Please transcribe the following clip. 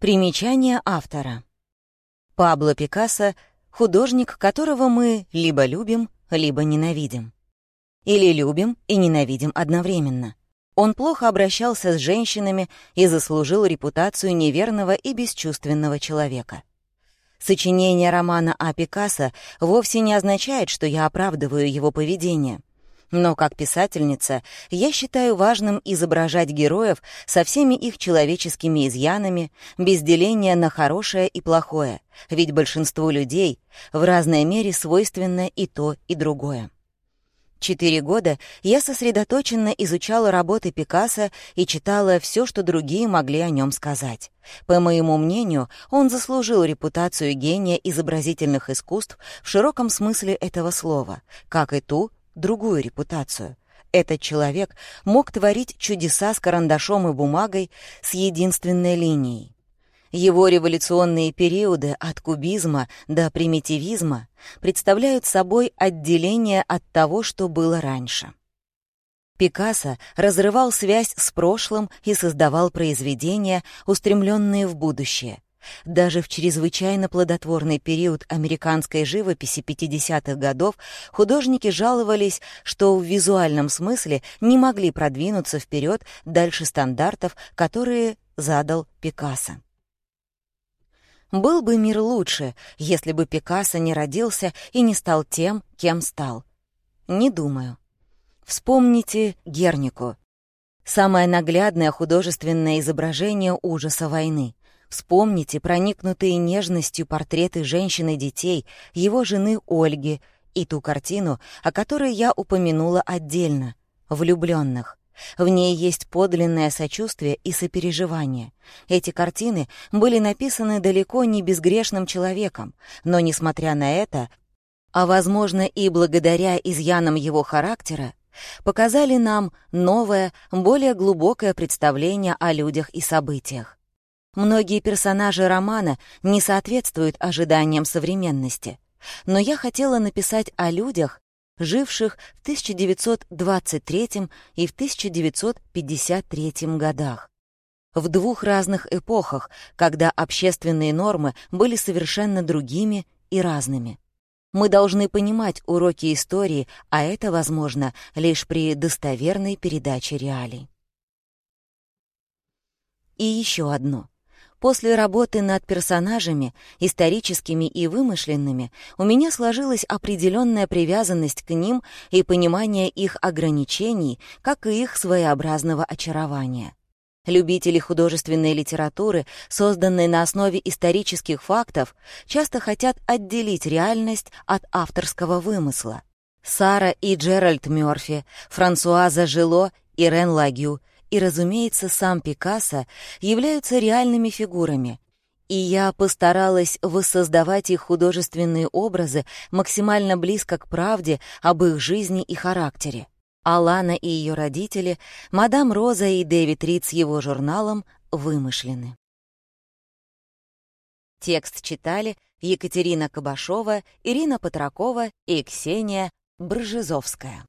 Примечание автора. Пабло Пикассо — художник, которого мы либо любим, либо ненавидим. Или любим и ненавидим одновременно. Он плохо обращался с женщинами и заслужил репутацию неверного и бесчувственного человека. Сочинение романа о Пикассо вовсе не означает, что я оправдываю его поведение. Но как писательница я считаю важным изображать героев со всеми их человеческими изъянами, без деления на хорошее и плохое, ведь большинству людей в разной мере свойственно и то, и другое. Четыре года я сосредоточенно изучала работы Пикассо и читала все, что другие могли о нем сказать. По моему мнению, он заслужил репутацию гения изобразительных искусств в широком смысле этого слова, как и ту, другую репутацию. Этот человек мог творить чудеса с карандашом и бумагой с единственной линией. Его революционные периоды от кубизма до примитивизма представляют собой отделение от того, что было раньше. Пикассо разрывал связь с прошлым и создавал произведения, устремленные в будущее. Даже в чрезвычайно плодотворный период американской живописи 50-х годов художники жаловались, что в визуальном смысле не могли продвинуться вперед дальше стандартов, которые задал Пикассо. Был бы мир лучше, если бы Пикассо не родился и не стал тем, кем стал. Не думаю. Вспомните Гернику. Самое наглядное художественное изображение ужаса войны. Вспомните проникнутые нежностью портреты женщин и детей, его жены Ольги и ту картину, о которой я упомянула отдельно — влюбленных. В ней есть подлинное сочувствие и сопереживание. Эти картины были написаны далеко не безгрешным человеком, но, несмотря на это, а, возможно, и благодаря изъянам его характера, показали нам новое, более глубокое представление о людях и событиях. Многие персонажи романа не соответствуют ожиданиям современности, но я хотела написать о людях, живших в 1923 и в 1953 годах. В двух разных эпохах, когда общественные нормы были совершенно другими и разными. Мы должны понимать уроки истории, а это возможно лишь при достоверной передаче реалий. И еще одно — После работы над персонажами, историческими и вымышленными, у меня сложилась определенная привязанность к ним и понимание их ограничений, как и их своеобразного очарования. Любители художественной литературы, созданной на основе исторических фактов, часто хотят отделить реальность от авторского вымысла. Сара и Джеральд Мёрфи, Франсуаза Жило и Рен Лагю — и, разумеется, сам Пикассо являются реальными фигурами, и я постаралась воссоздавать их художественные образы максимально близко к правде об их жизни и характере. Алана и ее родители, мадам Роза и Дэвид Рид с его журналом вымышлены. Текст читали Екатерина Кабашова, Ирина Патракова и Ксения Бржезовская.